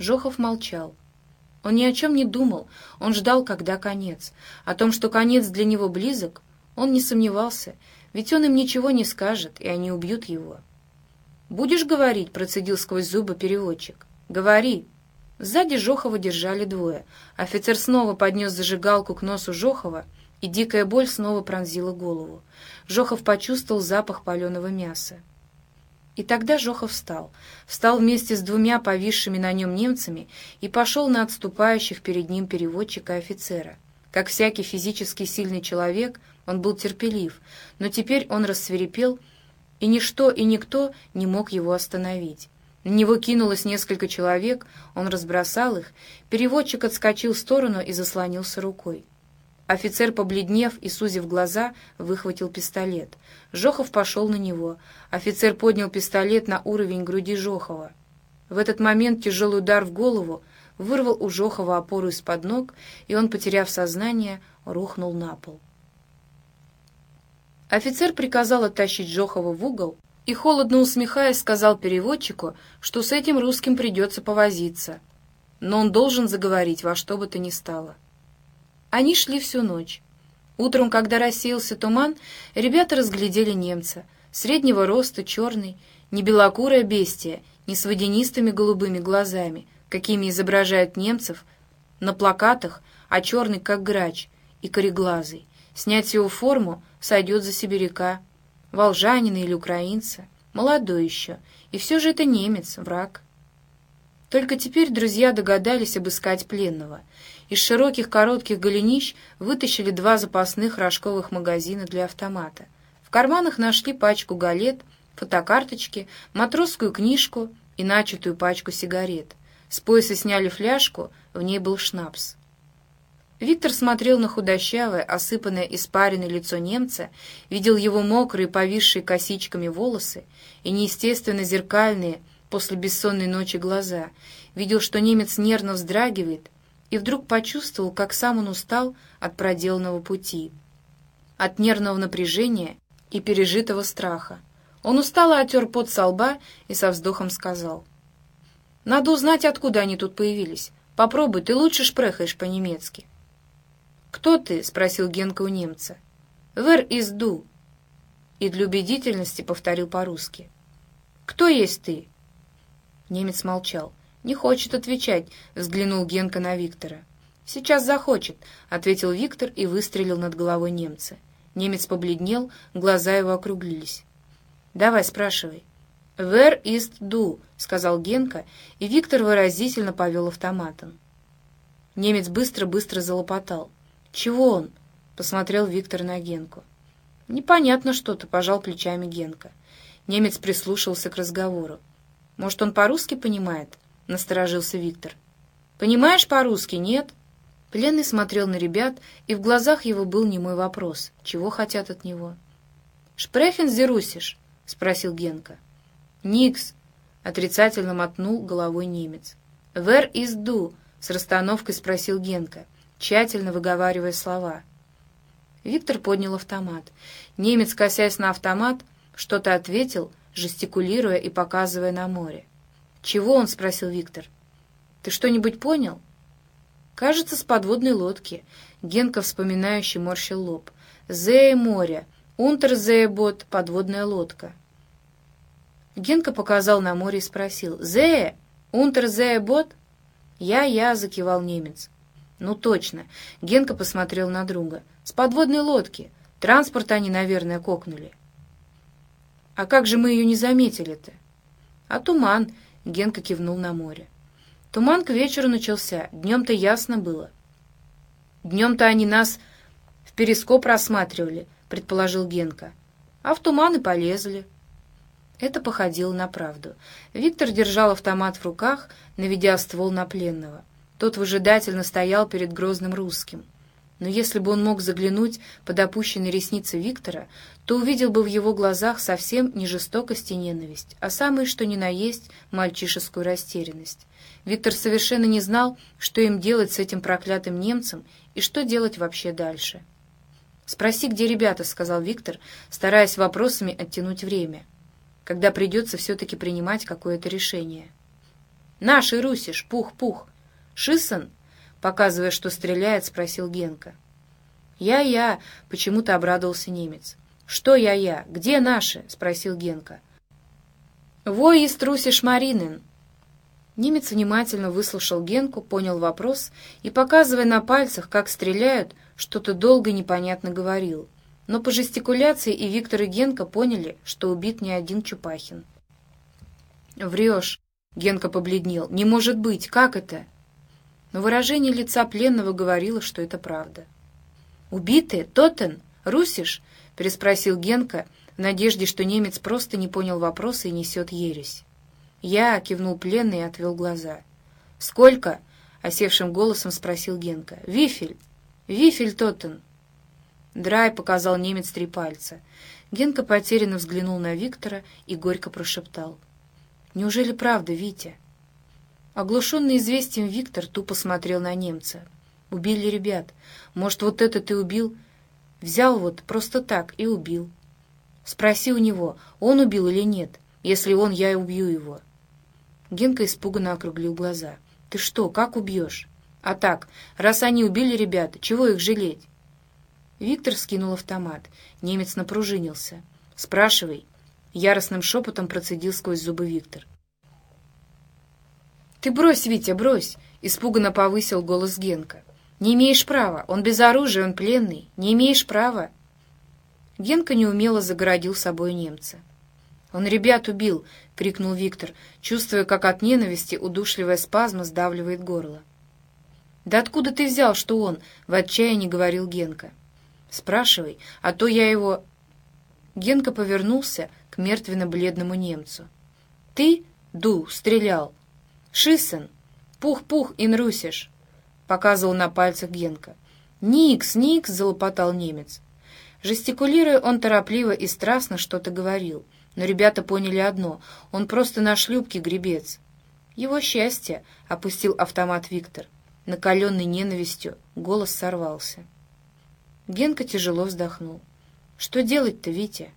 Жохов молчал. Он ни о чем не думал, он ждал, когда конец. О том, что конец для него близок, он не сомневался, ведь он им ничего не скажет, и они убьют его. «Будешь говорить?» — процедил сквозь зубы переводчик. «Говори!» Сзади Жохова держали двое. Офицер снова поднес зажигалку к носу Жохова, и дикая боль снова пронзила голову. Жохов почувствовал запах паленого мяса. И тогда Жохов встал. Встал вместе с двумя повисшими на нем немцами и пошел на отступающих перед ним переводчика и офицера. Как всякий физически сильный человек, он был терпелив, но теперь он рассверепел, и ничто и никто не мог его остановить. На него кинулось несколько человек, он разбросал их, переводчик отскочил в сторону и заслонился рукой. Офицер, побледнев и сузив глаза, выхватил пистолет. Жохов пошел на него. Офицер поднял пистолет на уровень груди Жохова. В этот момент тяжелый удар в голову вырвал у Жохова опору из-под ног, и он, потеряв сознание, рухнул на пол. Офицер приказал оттащить Жохова в угол и, холодно усмехаясь, сказал переводчику, что с этим русским придется повозиться, но он должен заговорить во что бы то ни стало. Они шли всю ночь. Утром, когда рассеялся туман, ребята разглядели немца. Среднего роста, черный, не белокурое бестие, не с водянистыми голубыми глазами, какими изображают немцев на плакатах, а черный, как грач, и кореглазый. Снять его форму сойдет за сибиряка, волжанина или украинца, молодой еще, и все же это немец, враг. Только теперь друзья догадались обыскать пленного. Из широких коротких голенищ вытащили два запасных рожковых магазина для автомата. В карманах нашли пачку галет, фотокарточки, матросскую книжку и начатую пачку сигарет. С пояса сняли фляжку, в ней был шнапс. Виктор смотрел на худощавое, осыпанное испаренное лицо немца, видел его мокрые, повисшие косичками волосы и неестественно зеркальные после бессонной ночи глаза, видел, что немец нервно вздрагивает, и вдруг почувствовал, как сам он устал от проделанного пути, от нервного напряжения и пережитого страха. Он устало отер пот со лба и со вздохом сказал. «Надо узнать, откуда они тут появились. Попробуй, ты лучше шпрехаешь по-немецки». «Кто ты?» — спросил Генка у немца. «Вер из ду». И для убедительности повторил по-русски. «Кто есть ты?» Немец молчал. «Не хочет отвечать», — взглянул Генка на Виктора. «Сейчас захочет», — ответил Виктор и выстрелил над головой немца. Немец побледнел, глаза его округлились. «Давай, спрашивай». «Where is du?» — сказал Генка, и Виктор выразительно повел автоматом. Немец быстро-быстро залопотал. «Чего он?» — посмотрел Виктор на Генку. «Непонятно что-то», — пожал плечами Генка. Немец прислушался к разговору. «Может, он по-русски понимает?» Насторожился Виктор. «Понимаешь по-русски, нет?» Пленный смотрел на ребят, и в глазах его был немой вопрос, чего хотят от него. «Шпрехен зерусишь?» — спросил Генка. «Никс», — отрицательно мотнул головой немец. «Вер из ду?» — с расстановкой спросил Генка, тщательно выговаривая слова. Виктор поднял автомат. Немец, косясь на автомат, что-то ответил, жестикулируя и показывая на море. «Чего он?» — спросил Виктор. «Ты что-нибудь понял?» «Кажется, с подводной лодки». Генка, вспоминающий, морщил лоб. «Зее море. Унтер зее бот. Подводная лодка». Генка показал на море и спросил. «Зее? Унтер зее бот?» «Я-я», — закивал немец. «Ну точно». Генка посмотрел на друга. «С подводной лодки. Транспорт они, наверное, кокнули». «А как же мы ее не заметили-то?» «А туман. Генка кивнул на море. Туман к вечеру начался, днем-то ясно было. Днем-то они нас в перископ рассматривали, предположил Генка. А в туман и полезли. Это походило на правду. Виктор держал автомат в руках, наведя ствол на пленного. Тот выжидательно стоял перед грозным русским но если бы он мог заглянуть под опущенные ресницы Виктора, то увидел бы в его глазах совсем не жестокость и ненависть, а самое что ни на есть мальчишескую растерянность. Виктор совершенно не знал, что им делать с этим проклятым немцем и что делать вообще дальше. «Спроси, где ребята», — сказал Виктор, стараясь вопросами оттянуть время, когда придется все-таки принимать какое-то решение. «Наши, Русиш! Пух-пух! Шисон?» Показывая, что стреляет, спросил Генка. «Я-я!» — почему-то обрадовался немец. «Что я-я? Где наши?» — спросил Генка. «Вой из трусишь Маринин!» Немец внимательно выслушал Генку, понял вопрос и, показывая на пальцах, как стреляют, что-то долго непонятно говорил. Но по жестикуляции и Виктор и Генка поняли, что убит не один Чупахин. «Врешь!» — Генка побледнел. «Не может быть! Как это?» Но выражение лица пленного говорило, что это правда. «Убитые? Тотен? Русиш?» — переспросил Генка в надежде, что немец просто не понял вопроса и несет ересь. «Я», — кивнул пленный и отвел глаза. «Сколько?» — осевшим голосом спросил Генка. «Вифель! Вифель, Тоттен!» Драй показал немец три пальца. Генка потерянно взглянул на Виктора и горько прошептал. «Неужели правда, Витя?» Оглушенный известием Виктор тупо смотрел на немца. «Убили ребят. Может, вот это ты убил?» «Взял вот просто так и убил». «Спроси у него, он убил или нет. Если он, я и убью его». Генка испуганно округлил глаза. «Ты что, как убьешь?» «А так, раз они убили ребят, чего их жалеть?» Виктор скинул автомат. Немец напружинился. «Спрашивай». Яростным шепотом процедил сквозь зубы Виктор. «Ты брось, Витя, брось!» — испуганно повысил голос Генка. «Не имеешь права. Он без оружия, он пленный. Не имеешь права». Генка неумело загородил собой немца. «Он ребят убил!» — крикнул Виктор, чувствуя, как от ненависти удушливая спазма сдавливает горло. «Да откуда ты взял, что он?» — в отчаянии говорил Генка. «Спрашивай, а то я его...» Генка повернулся к мертвенно-бледному немцу. «Ты, Ду, стрелял. Шиссен, пух-пух, инрусишь!» — показывал на пальцах Генка. «Никс, Никс!» — залопотал немец. Жестикулируя, он торопливо и страстно что-то говорил — но ребята поняли одно — он просто на шлюпке гребец. Его счастье, — опустил автомат Виктор. Накаленный ненавистью, голос сорвался. Генка тяжело вздохнул. «Что делать-то, Витя?»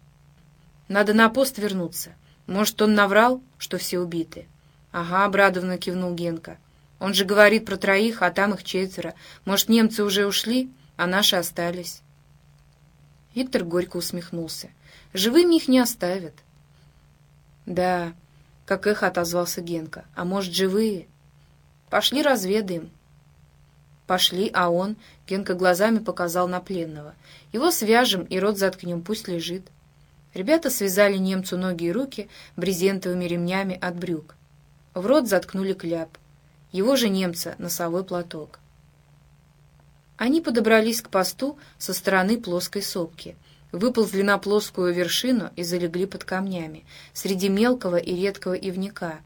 «Надо на пост вернуться. Может, он наврал, что все убиты?» «Ага», — обрадованно кивнул Генка. «Он же говорит про троих, а там их четверо. Может, немцы уже ушли, а наши остались?» Виктор горько усмехнулся. «Живыми их не оставят». «Да», — как эхо отозвался Генка. «А может, живые?» «Пошли разведаем». «Пошли, а он...» — Генка глазами показал на пленного. «Его свяжем и рот заткнем, пусть лежит». Ребята связали немцу ноги и руки брезентовыми ремнями от брюк. В рот заткнули кляп. Его же немца — носовой платок. Они подобрались к посту со стороны плоской сопки — выползли на плоскую вершину и залегли под камнями, среди мелкого и редкого ивника.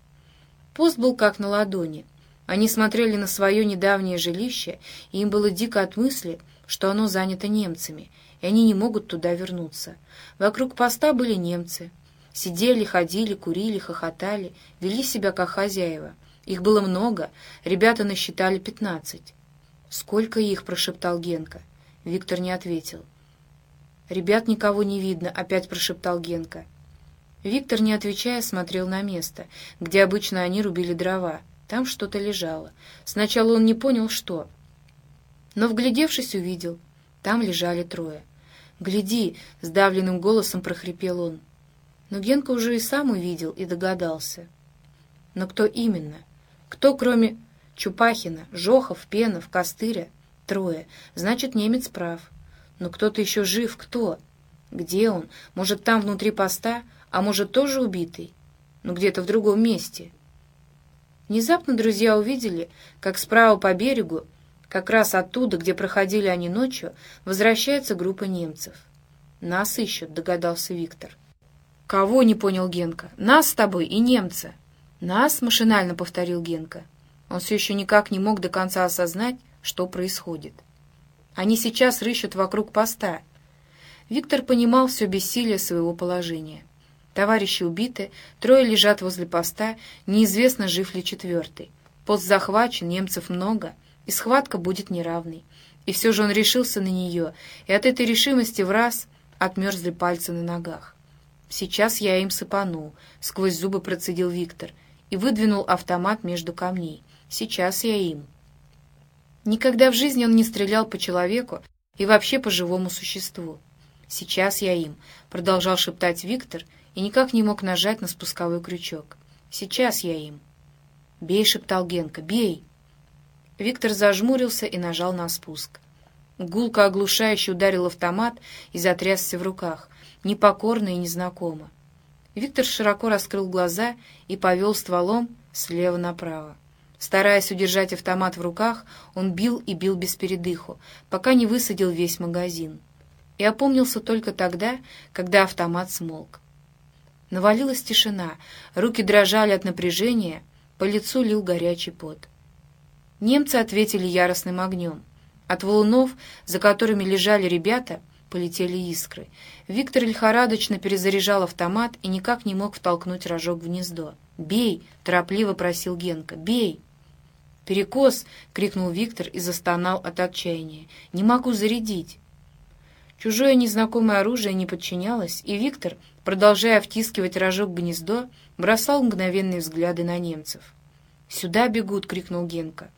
Пост был как на ладони. Они смотрели на свое недавнее жилище, и им было дико от мысли, что оно занято немцами, и они не могут туда вернуться. Вокруг поста были немцы. Сидели, ходили, курили, хохотали, вели себя как хозяева. Их было много, ребята насчитали пятнадцать. «Сколько их?» — прошептал Генка. Виктор не ответил. «Ребят никого не видно», — опять прошептал Генка. Виктор, не отвечая, смотрел на место, где обычно они рубили дрова. Там что-то лежало. Сначала он не понял, что. Но, вглядевшись, увидел. Там лежали трое. «Гляди!» — сдавленным голосом прохрипел он. Но Генка уже и сам увидел и догадался. Но кто именно? Кто, кроме Чупахина, Жохов, Пенов, Костыря? Трое. Значит, немец прав. Но кто-то еще жив, кто? Где он? Может, там внутри поста, а может, тоже убитый? Но где-то в другом месте. Внезапно друзья увидели, как справа по берегу, как раз оттуда, где проходили они ночью, возвращается группа немцев. «Нас ищут», — догадался Виктор. «Кого?» — не понял Генка. «Нас с тобой и немца». «Нас?» — машинально повторил Генка. Он все еще никак не мог до конца осознать, что происходит. Они сейчас рыщут вокруг поста. Виктор понимал все бессилие своего положения. Товарищи убиты, трое лежат возле поста, неизвестно, жив ли четвертый. Пост захвачен, немцев много, и схватка будет неравной. И все же он решился на нее, и от этой решимости в раз отмерзли пальцы на ногах. «Сейчас я им сыпану», — сквозь зубы процедил Виктор, и выдвинул автомат между камней. «Сейчас я им». Никогда в жизни он не стрелял по человеку и вообще по живому существу. «Сейчас я им», — продолжал шептать Виктор и никак не мог нажать на спусковой крючок. «Сейчас я им». «Бей», — шептал Генка, — «бей». Виктор зажмурился и нажал на спуск. Гулко оглушающе ударил автомат и затрясся в руках, непокорно и незнакомо. Виктор широко раскрыл глаза и повел стволом слева направо. Стараясь удержать автомат в руках, он бил и бил без передыху, пока не высадил весь магазин. И опомнился только тогда, когда автомат смолк. Навалилась тишина, руки дрожали от напряжения, по лицу лил горячий пот. Немцы ответили яростным огнем. От валунов, за которыми лежали ребята, полетели искры. Виктор лихорадочно перезаряжал автомат и никак не мог втолкнуть рожок в гнездо. «Бей!» — торопливо просил Генка. «Бей!» «Перекос!» — крикнул Виктор и застонал от отчаяния. «Не могу зарядить!» Чужое незнакомое оружие не подчинялось, и Виктор, продолжая втискивать рожок в гнездо, бросал мгновенные взгляды на немцев. «Сюда бегут!» — крикнул Генка.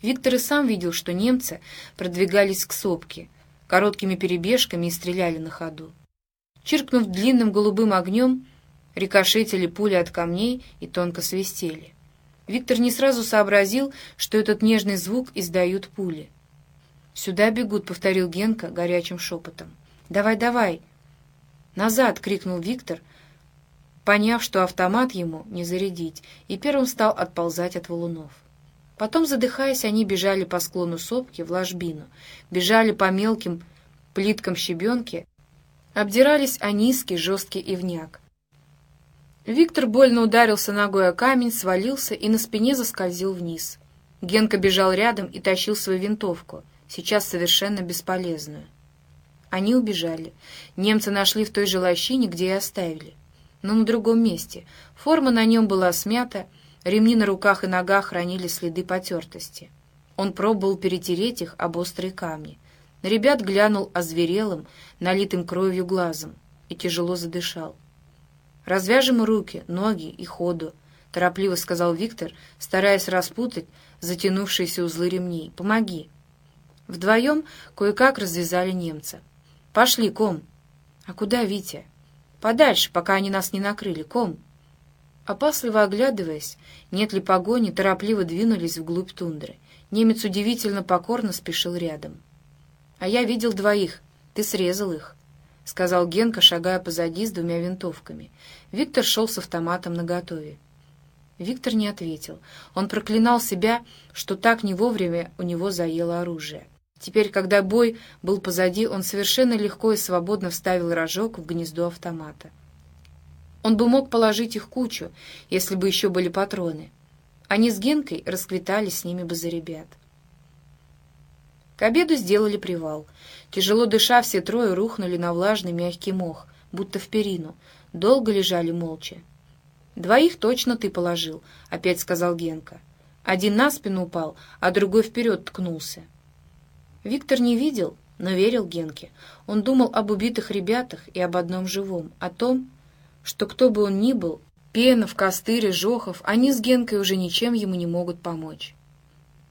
Виктор и сам видел, что немцы продвигались к сопке, короткими перебежками и стреляли на ходу. Чиркнув длинным голубым огнем, рикошетили пули от камней и тонко свистели. Виктор не сразу сообразил, что этот нежный звук издают пули. «Сюда бегут», — повторил Генка горячим шепотом. «Давай, давай!» «Назад!» — крикнул Виктор, поняв, что автомат ему не зарядить, и первым стал отползать от валунов. Потом, задыхаясь, они бежали по склону сопки в ложбину, бежали по мелким плиткам щебенки, обдирались о низкий жесткий ивняк. Виктор больно ударился ногой о камень, свалился и на спине заскользил вниз. Генка бежал рядом и тащил свою винтовку, сейчас совершенно бесполезную. Они убежали. Немцы нашли в той же лощине, где и оставили. Но на другом месте. Форма на нем была смята, Ремни на руках и ногах хранили следы потертости. Он пробовал перетереть их об острые камни. На ребят глянул озверелым, налитым кровью глазом и тяжело задышал. «Развяжем руки, ноги и ходу», — торопливо сказал Виктор, стараясь распутать затянувшиеся узлы ремней. «Помоги». Вдвоем кое-как развязали немца. «Пошли, ком». «А куда, Витя?» «Подальше, пока они нас не накрыли, ком». Опасливо оглядываясь, нет ли погони, торопливо двинулись вглубь тундры. Немец удивительно покорно спешил рядом. «А я видел двоих. Ты срезал их», — сказал Генка, шагая позади с двумя винтовками. Виктор шел с автоматом наготове. Виктор не ответил. Он проклинал себя, что так не вовремя у него заело оружие. Теперь, когда бой был позади, он совершенно легко и свободно вставил рожок в гнездо автомата. Он бы мог положить их кучу, если бы еще были патроны. Они с Генкой расквитали с ними бы за ребят. К обеду сделали привал. Тяжело дыша, все трое рухнули на влажный мягкий мох, будто в перину. Долго лежали молча. «Двоих точно ты положил», — опять сказал Генка. Один на спину упал, а другой вперед ткнулся. Виктор не видел, но верил Генке. Он думал об убитых ребятах и об одном живом, о том, что кто бы он ни был, Пенов, Костырь Жохов, они с Генкой уже ничем ему не могут помочь.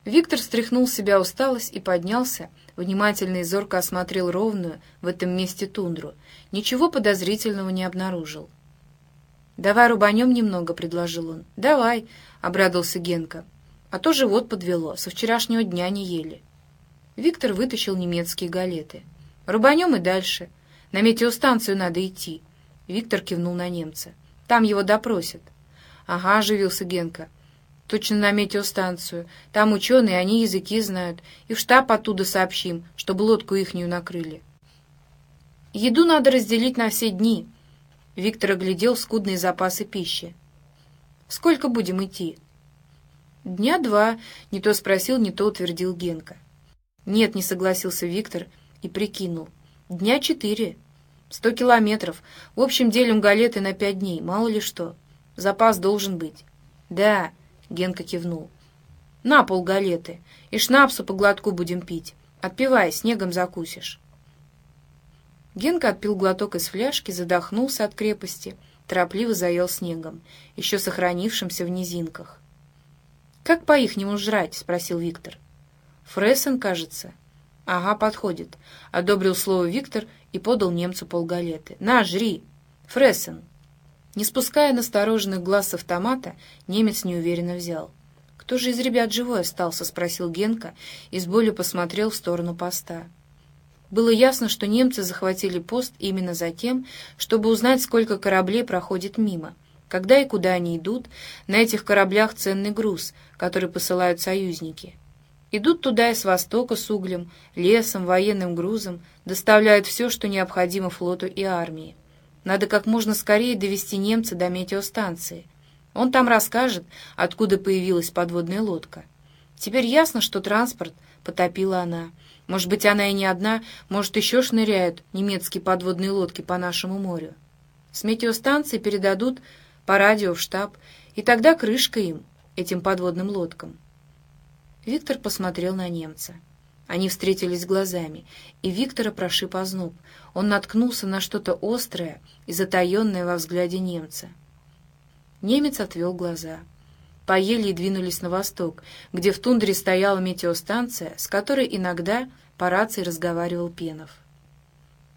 Виктор стряхнул с себя усталость и поднялся, внимательно и зорко осмотрел ровную в этом месте тундру. Ничего подозрительного не обнаружил. «Давай рубанем немного», — предложил он. «Давай», — обрадовался Генка. «А то живот подвело, со вчерашнего дня не ели». Виктор вытащил немецкие галеты. «Рубанем и дальше. На метеостанцию надо идти. Виктор кивнул на немца. «Там его допросят». «Ага», — оживился Генка. «Точно на метеостанцию. Там ученые, они языки знают. И в штаб оттуда сообщим, чтобы лодку ихнюю накрыли». «Еду надо разделить на все дни». Виктор оглядел скудные запасы пищи. «Сколько будем идти?» «Дня два», — не то спросил, не то утвердил Генка. «Нет», — не согласился Виктор и прикинул. «Дня четыре». Сто километров. В общем, делим галеты на пять дней. Мало ли что. Запас должен быть. Да, Генка кивнул. На пол галеты. И шнапсу по глотку будем пить. Отпивай, снегом закусишь. Генка отпил глоток из фляжки, задохнулся от крепости. торопливо заел снегом, еще сохранившимся в низинках. «Как по-ихнему жрать?» — спросил Виктор. «Фрессен, кажется». «Ага, подходит», — одобрил слово Виктор и подал немцу полгалеты. «На, жри! Фрессен!» Не спуская настороженных глаз с автомата, немец неуверенно взял. «Кто же из ребят живой остался?» — спросил Генка и с болью посмотрел в сторону поста. Было ясно, что немцы захватили пост именно за тем, чтобы узнать, сколько кораблей проходит мимо, когда и куда они идут, на этих кораблях ценный груз, который посылают союзники. Идут туда и с востока с углем, лесом, военным грузом, доставляют все, что необходимо флоту и армии. Надо как можно скорее довести немца до метеостанции. Он там расскажет, откуда появилась подводная лодка. Теперь ясно, что транспорт потопила она. Может быть, она и не одна, может, еще шныряют немецкие подводные лодки по нашему морю. С метеостанции передадут по радио в штаб, и тогда крышка им, этим подводным лодкам. Виктор посмотрел на немца. Они встретились глазами, и Виктора прошиб озноб. Он наткнулся на что-то острое и затаенное во взгляде немца. Немец отвел глаза. Поели и двинулись на восток, где в тундре стояла метеостанция, с которой иногда по рации разговаривал Пенов.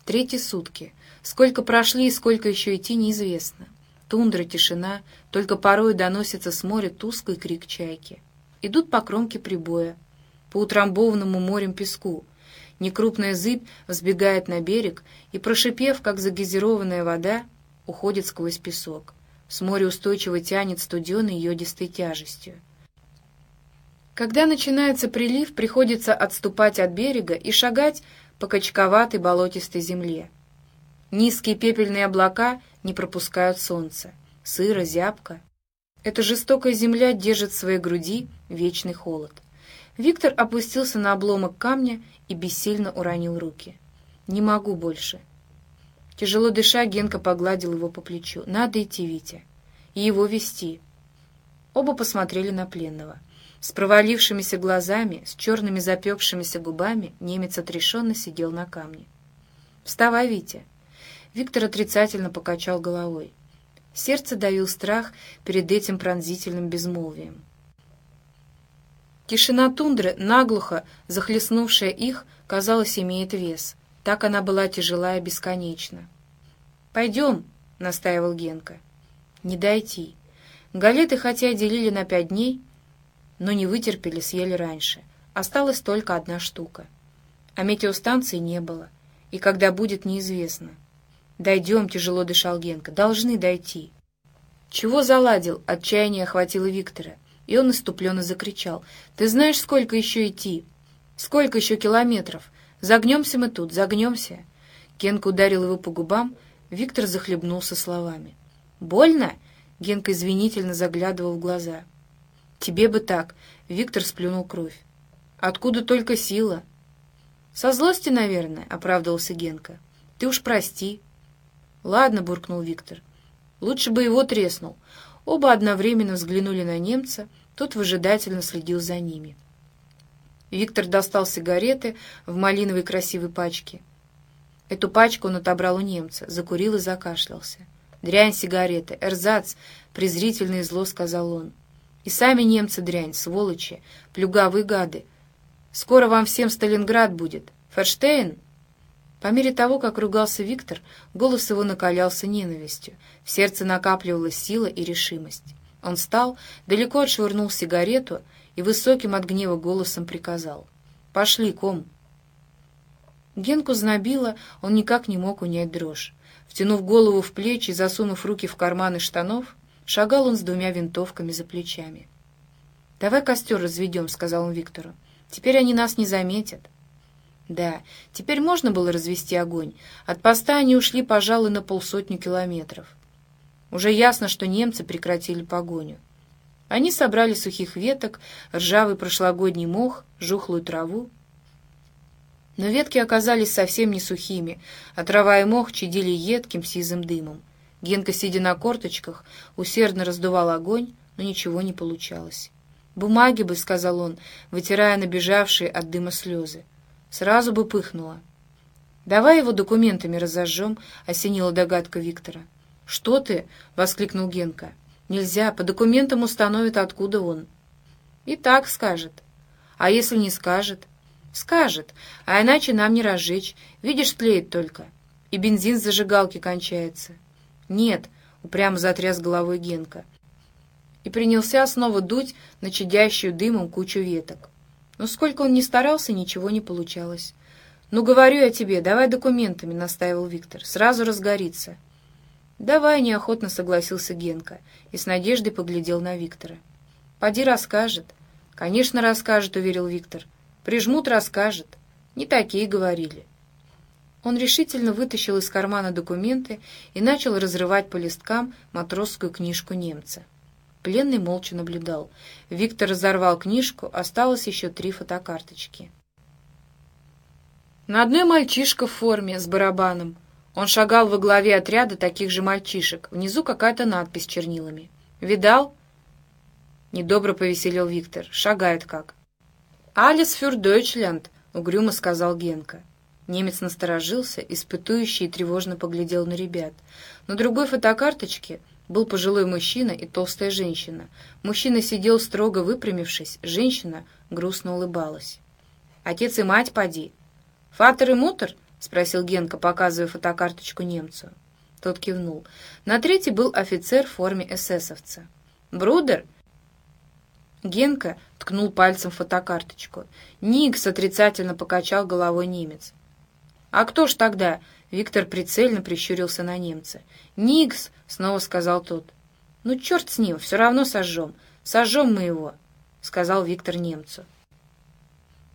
Третьи сутки. Сколько прошли и сколько еще идти, неизвестно. Тундра, тишина, только порой доносится с моря тусклый крик чайки. Идут по кромке прибоя, по утрамбованному морем песку. Некрупная зыбь взбегает на берег и, прошипев, как загазированная вода, уходит сквозь песок. С моря устойчиво тянет студеной йодистой тяжестью. Когда начинается прилив, приходится отступать от берега и шагать по качковатой болотистой земле. Низкие пепельные облака не пропускают солнце. Сыро, зябко. Эта жестокая земля держит в своей груди вечный холод. Виктор опустился на обломок камня и бессильно уронил руки. «Не могу больше». Тяжело дыша, Генка погладил его по плечу. «Надо идти, Витя. И его вести». Оба посмотрели на пленного. С провалившимися глазами, с черными запекшимися губами немец отрешенно сидел на камне. «Вставай, Витя!» Виктор отрицательно покачал головой. Сердце давил страх перед этим пронзительным безмолвием. Тишина тундры, наглухо захлестнувшая их, казалось, имеет вес. Так она была тяжела и бесконечна. «Пойдем», — настаивал Генка. «Не дойти». Галеты, хотя делили на пять дней, но не вытерпели, съели раньше. Осталась только одна штука. А метеостанции не было, и когда будет, неизвестно. «Дойдем», — тяжело дышал Генка, — «должны дойти». «Чего заладил?» — отчаяние охватило Виктора. И он иступленно закричал. «Ты знаешь, сколько еще идти? Сколько еще километров? Загнемся мы тут, загнемся!» Генка ударил его по губам. Виктор захлебнулся словами. «Больно?» — Генка извинительно заглядывал в глаза. «Тебе бы так!» — Виктор сплюнул кровь. «Откуда только сила?» «Со злости, наверное», — оправдывался Генка. «Ты уж прости». «Ладно», — буркнул Виктор. «Лучше бы его треснул. Оба одновременно взглянули на немца, тот выжидательно следил за ними. Виктор достал сигареты в малиновой красивой пачке. Эту пачку он отобрал у немца, закурил и закашлялся. «Дрянь сигареты, эрзац!» — презрительно и зло сказал он. «И сами немцы дрянь, сволочи, плюгавые гады. Скоро вам всем Сталинград будет. Ферштейн?» По мере того, как ругался Виктор, голос его накалялся ненавистью, в сердце накапливалась сила и решимость. Он встал, далеко отшвырнул сигарету и высоким от гнева голосом приказал. «Пошли, ком!» Генку знобило, он никак не мог унять дрожь. Втянув голову в плечи и засунув руки в карманы штанов, шагал он с двумя винтовками за плечами. «Давай костер разведем», — сказал он Виктору. «Теперь они нас не заметят». Да, теперь можно было развести огонь. От поста они ушли, пожалуй, на полсотни километров. Уже ясно, что немцы прекратили погоню. Они собрали сухих веток, ржавый прошлогодний мох, жухлую траву. Но ветки оказались совсем не сухими, а трава и мох чадили едким сизым дымом. Генка, сидя на корточках, усердно раздувал огонь, но ничего не получалось. «Бумаги бы», — сказал он, вытирая набежавшие от дыма слезы. Сразу бы пыхнуло. «Давай его документами разожжем», — осенила догадка Виктора. «Что ты?» — воскликнул Генка. «Нельзя, по документам установят, откуда он». «И так скажет». «А если не скажет?» «Скажет, а иначе нам не разжечь. Видишь, тлеет только. И бензин с зажигалки кончается». «Нет», — упрямо затряс головой Генка. И принялся снова дуть на чадящую дымом кучу веток. Но сколько он ни старался, ничего не получалось. «Ну, говорю я тебе, давай документами», — настаивал Виктор. «Сразу разгорится». «Давай», — неохотно согласился Генка и с надеждой поглядел на Виктора. «Поди расскажет». «Конечно, расскажет», — уверил Виктор. «Прижмут, расскажет». Не такие говорили. Он решительно вытащил из кармана документы и начал разрывать по листкам матросскую книжку немца. Пленный молча наблюдал. Виктор разорвал книжку, осталось еще три фотокарточки. На одной мальчишка в форме, с барабаном. Он шагал во главе отряда таких же мальчишек. Внизу какая-то надпись чернилами. «Видал?» Недобро повеселил Виктор. «Шагает как». «Алис фюр Дойчленд», — угрюмо сказал Генка. Немец насторожился, испытующий и тревожно поглядел на ребят. На другой фотокарточке был пожилой мужчина и толстая женщина. Мужчина сидел строго выпрямившись, женщина грустно улыбалась. «Отец и мать поди!» «Фатер и мутер?» — спросил Генка, показывая фотокарточку немцу. Тот кивнул. На третьей был офицер в форме эсэсовца. «Брудер?» Генка ткнул пальцем фотокарточку. Никс отрицательно покачал головой немец. «А кто ж тогда?» Виктор прицельно прищурился на немца. «Никс!» — снова сказал тот. «Ну, черт с ним, все равно сожжем. Сожжем мы его!» — сказал Виктор немцу.